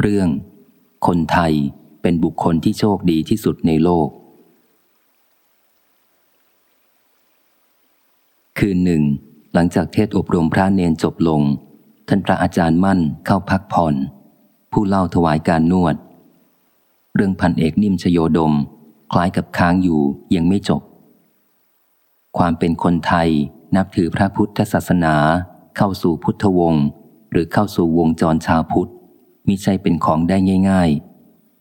เรื่อง คนไทยเป็นบุคคลที่โชคดีที่สุดในโลก คืนหนึ่ง หลังจากเทศอบรมพระเนนจบลง ท่านพระอาจารย์มั่นเข้าพักผ่อน ผู้เล่าถวายการนวด เรื่องพันเอกนิ่มชโยดม คล้ายกับค้างอยู่ยังไม่จบ ความเป็นคนไทยนับถือพระพุทธศาสนา เข้าสู่พุทธวงศ์หรือเข้าสู่วงจรชาวพุทธ มิใช่เป็นของได้ง่าย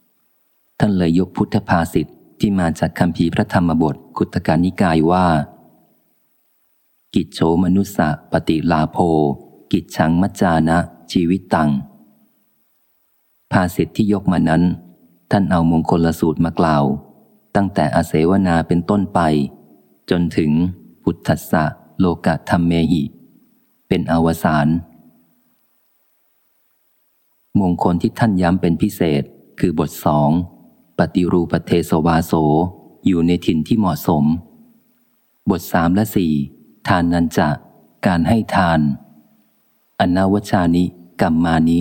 ๆ ท่านเลยยกพุทธภาษิตที่มาจากคำพีพระธรรมบทกุตการนิกายว่า กิจโฉมนุสสะปฏิลาโภ กิจฉังมัจจานะ ชีวิตตัง ภาษิตที่ยกมานั้น ท่านเอามงคลสูตรมากล่าว ตั้งแต่อาเสวนาเป็นต้นไป จนถึงพุทธัสสะโลกะธรรมเมหิ เป็นอวสาน มงคลที่ท่านย้ำเป็นพิเศษ คือบทสองปฏิรูปเทสวาโส อยู่ในถิ่นที่เหมาะสม บทสามและสี่ทานนันจะ การให้ทาน อนาวชานิกรรมมานิ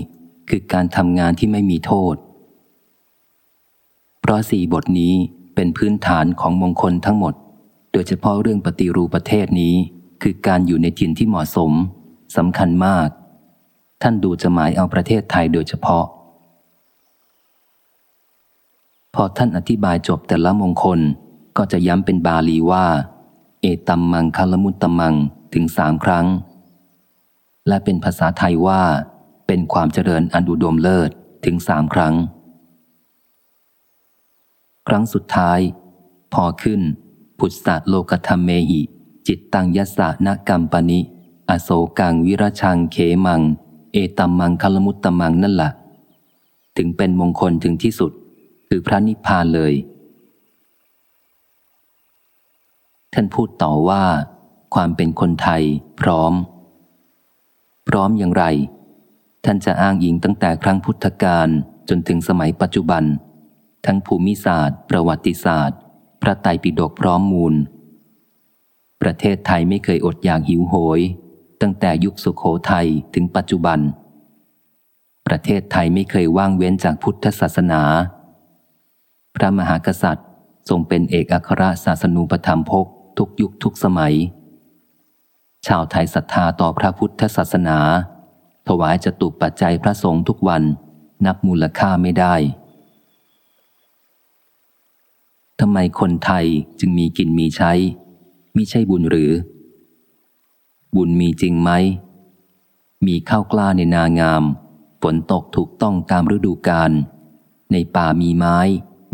คือการทำงานที่ไม่มีโทษ เพราะสี่บทนี้เป็นพื้นฐานของมงคลทั้งหมด โดยเฉพาะเรื่องปฏิรูปประเทศนี้ คือการอยู่ในถิ่นที่เหมาะสมสำคัญมาก ท่านดูจะหมายเอาประเทศไทยโดยเฉพาะ พอท่านอธิบายจบแต่ละมงคลก็จะย้ำเป็นบาลีว่า เอตัมมังคลมุตตมังถึงสามครั้ง และเป็นภาษาไทยว่า เป็นความเจริญอันอุดมเลิศถึงสามครั้ง ครั้งสุดท้าย พอขึ้นพุทธะโลกธรรมเมหิ จิตตังยัสสะนกรรมปณิ อโศกังวิรชังเขมัง เอตัมมังคลมุตตมังนั่นละ่ะ ถึงเป็นมงคลถึงที่สุด คือพระนิพพานเลย ท่านพูดต่อว่า ความเป็นคนไทย พร้อม พร้อมอย่างไร ท่านจะอ้างอิงตั้งแต่ครั้งพุทธกาลจนถึงสมัยปัจจุบัน ทั้งภูมิศาสตร์ ประวัติศาสตร์ พระไตรปิฎกพร้อมมูล ประเทศไทยไม่เคยอดอยากหิวโหย ตั้งแต่ยุคสุขโขทัยถึงปัจจุบัน ประเทศไทยไม่เคยว่างเว้นจากพุทธศาสนา พระมหากษัตริย์ทรงเป็นเอกอัครศาสนูปธรรมพกทุกยุคทุกสมัย ชาวไทยศรัทธาต่อพระพุทธศาสนา ถวายจตุปัจจัยพระสงฆ์ทุกวันนับมูลค่าไม่ได้ทำไมคนไทยจึงมีกินมีใช้มิใช่บุญหรือ บุญมีจริงไหม มีข้าวกล้าในนางาม ฝนตกถูกต้องตามฤดูกาล ในป่ามีไม้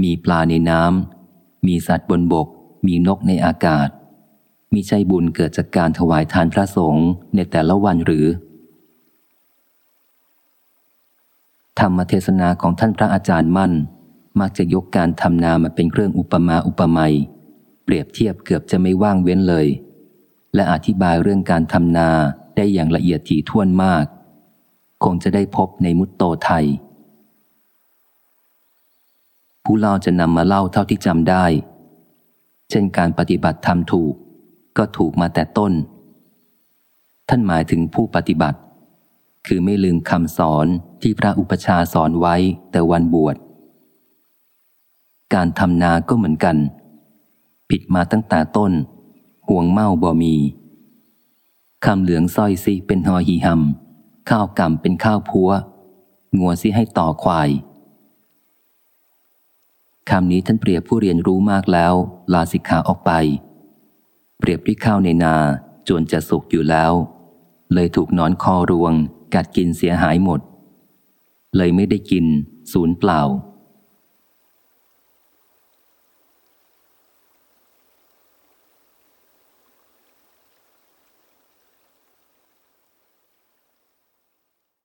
มีปลาในน้ำ มีสัตว์บนบก มีนกในอากาศมีใจบุญเกิดจากการถวายทานพระสงฆ์ในแต่ละวันหรือ ธรรมเทศนาของท่านพระอาจารย์มั่น มักจะยกการทำนามาเป็นเครื่องอุปมาอุปไมยเปรียบเทียบเกือบจะไม่ว่างเว้นเลย และอธิบายเรื่องการทำนาได้อย่างละเอียดถี่ถ้วนมาก คงจะได้พบในมุตโตไทย ผู้เล่าจะนำมาเล่าเท่าที่จำได้ เช่นการปฏิบัติทำถูก ก็ถูกมาแต่ต้น ท่านหมายถึงผู้ปฏิบัติ คือไม่ลืมคำสอนที่พระอุปชาสอนไว้แต่วันบวช การทำนาก็เหมือนกัน ผิดมาตั้งแต่ต้น ห่วงเมาบ่มีคำเหลืองสร้อยซีเป็นหอหีหำข้าวกำเป็นข้าวพัวงัวซีให้ต่อควายคำนี้ท่านเปรียบผู้เรียนรู้มากแล้ว ลาสิกขาออกไป เปรียบด้วยข้าวในนาจนจะสุกอยู่แล้ว เลยถูกนอนคอรวง กัดกินเสียหายหมด เลยไม่ได้กิน ศูนย์เปล่า